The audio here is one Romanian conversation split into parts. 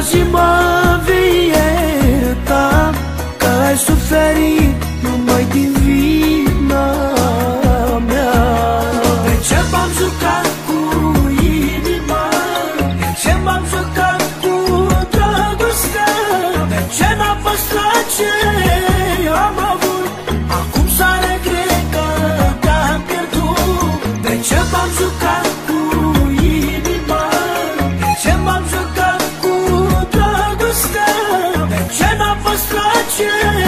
horas de. future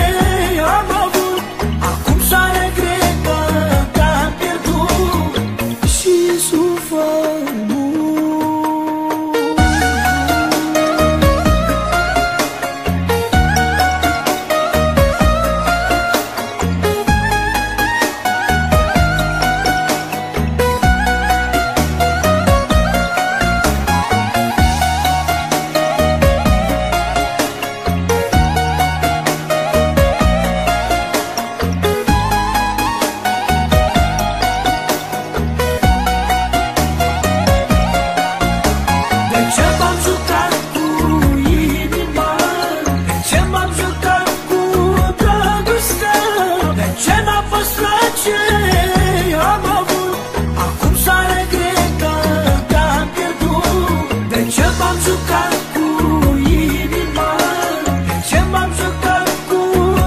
ce m-am jucat cu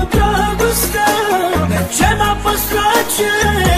dragostea? De ce n-a fost la ce